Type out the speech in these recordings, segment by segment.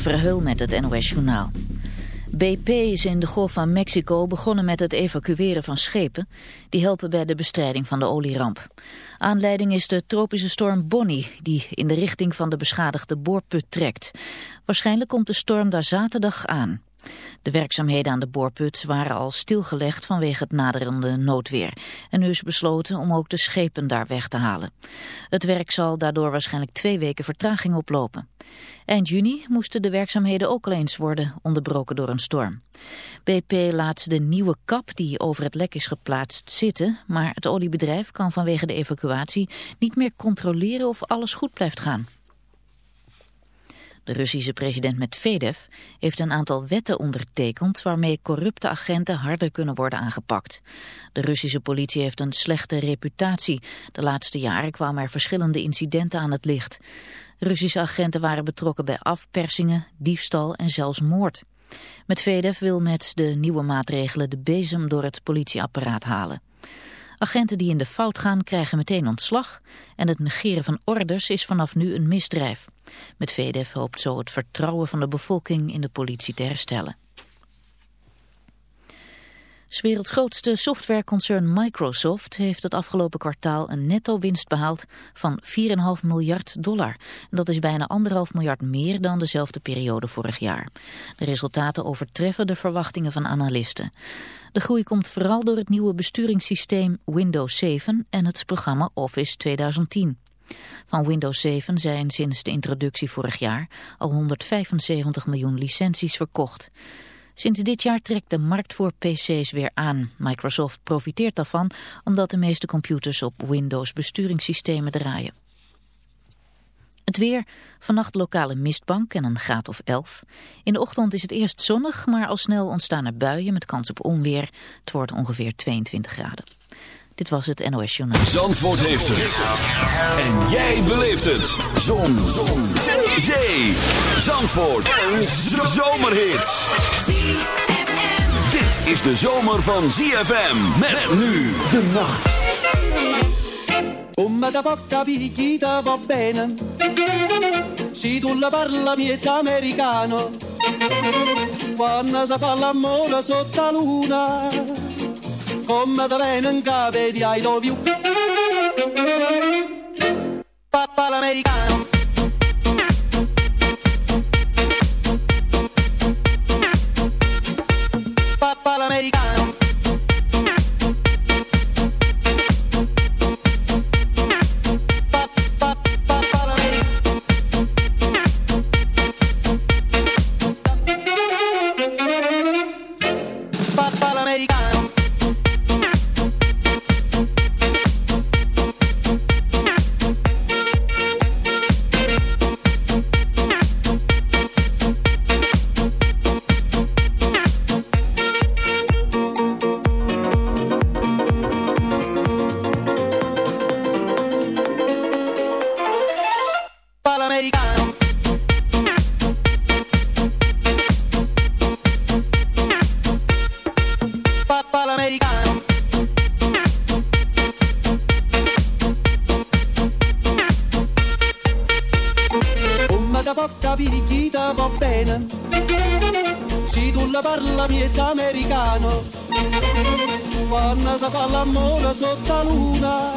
Verheul met het NOS Journaal. BP is in de Golf van Mexico begonnen met het evacueren van schepen... die helpen bij de bestrijding van de olieramp. Aanleiding is de tropische storm Bonnie... die in de richting van de beschadigde boorput trekt. Waarschijnlijk komt de storm daar zaterdag aan. De werkzaamheden aan de boorput waren al stilgelegd vanwege het naderende noodweer. En nu is besloten om ook de schepen daar weg te halen. Het werk zal daardoor waarschijnlijk twee weken vertraging oplopen. Eind juni moesten de werkzaamheden ook al eens worden onderbroken door een storm. BP laat de nieuwe kap die over het lek is geplaatst zitten, maar het oliebedrijf kan vanwege de evacuatie niet meer controleren of alles goed blijft gaan. De Russische president Medvedev heeft een aantal wetten ondertekend waarmee corrupte agenten harder kunnen worden aangepakt. De Russische politie heeft een slechte reputatie. De laatste jaren kwamen er verschillende incidenten aan het licht. Russische agenten waren betrokken bij afpersingen, diefstal en zelfs moord. Medvedev wil met de nieuwe maatregelen de bezem door het politieapparaat halen. Agenten die in de fout gaan krijgen meteen ontslag en het negeren van orders is vanaf nu een misdrijf. Met VDF hoopt zo het vertrouwen van de bevolking in de politie te herstellen. S werelds grootste softwareconcern Microsoft heeft het afgelopen kwartaal een netto-winst behaald van 4,5 miljard dollar. Dat is bijna 1,5 miljard meer dan dezelfde periode vorig jaar. De resultaten overtreffen de verwachtingen van analisten. De groei komt vooral door het nieuwe besturingssysteem Windows 7 en het programma Office 2010. Van Windows 7 zijn sinds de introductie vorig jaar al 175 miljoen licenties verkocht. Sinds dit jaar trekt de markt voor pc's weer aan. Microsoft profiteert daarvan omdat de meeste computers op Windows besturingssystemen draaien. Het weer, vannacht lokale mistbank en een graad of 11. In de ochtend is het eerst zonnig, maar al snel ontstaan er buien met kans op onweer. Het wordt ongeveer 22 graden. Dit was het NOS Journaal. Zandvoort heeft het. En jij beleeft het. Zon. Zon. Zee. Zandvoort. Een zomerhit. Dit is de zomer van ZFM. Met nu de nacht. Come da poca picchita va bene. Se tu la parla miezza americano. Quando si fa l'amore sotto la luna Come da bene capo di I love you. Papà l'americano bene. Se tu la parla miezza americano, quando si fa l'amore sotto la luna,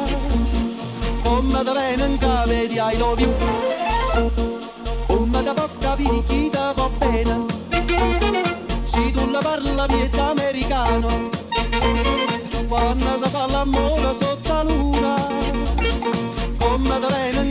come da venga vedi ai lovi, come da bocca vedi chi ti va bene. Se tu la parla miezza americano, quando si fa l'amore sotto la luna, come da venga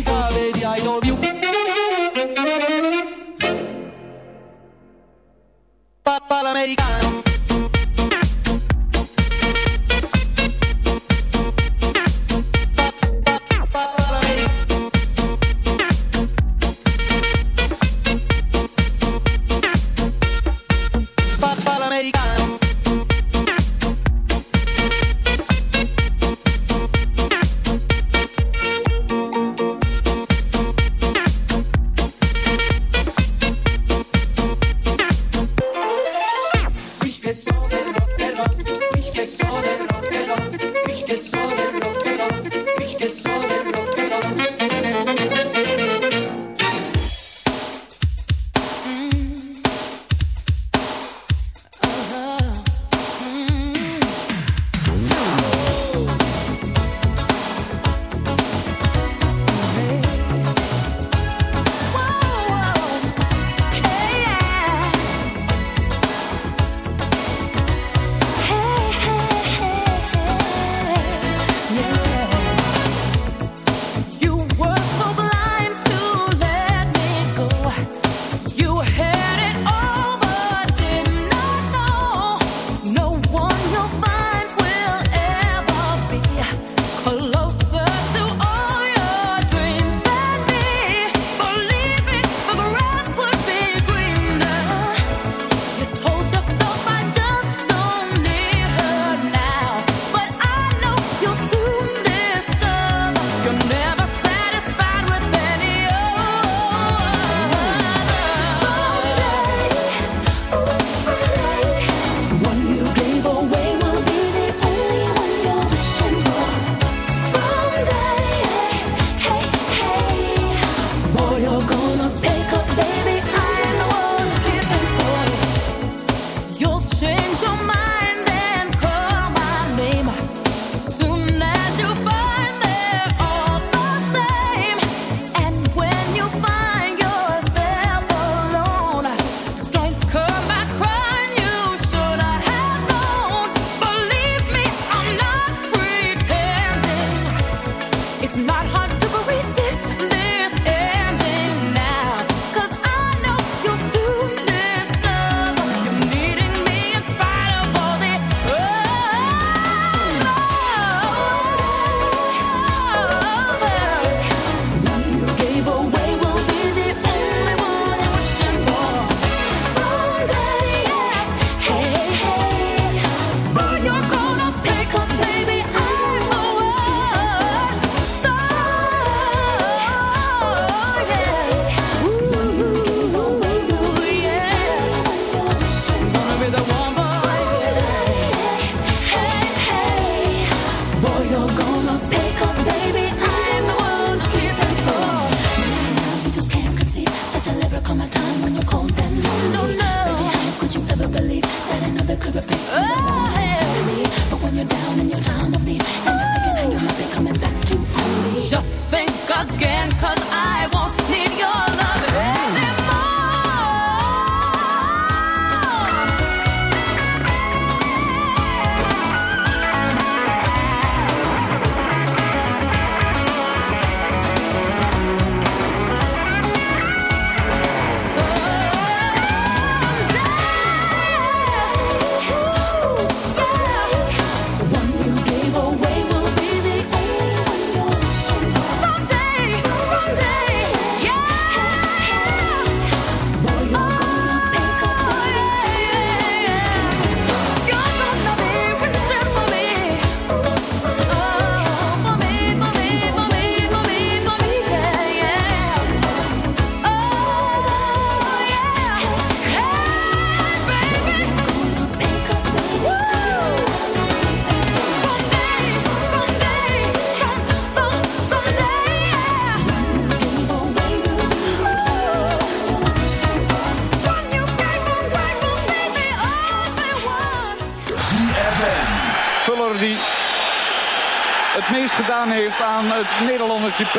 die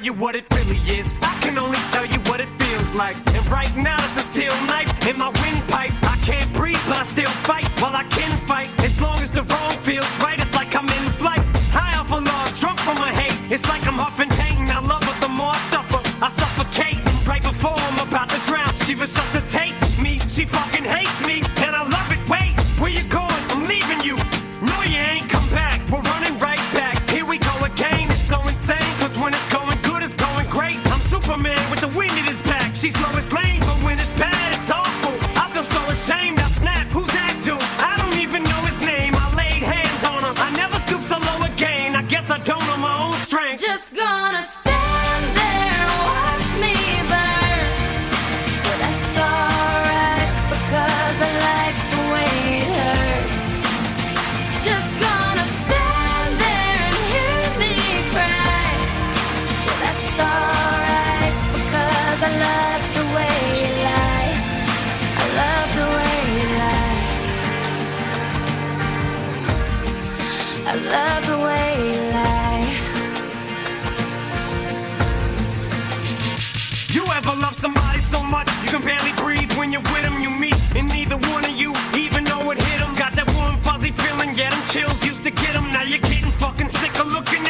tell you what it you're with you meet, and neither one of you even know it hit them. Got that warm, fuzzy feeling, yeah, them chills used to get them. Now you're getting fucking sick of looking at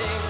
sing.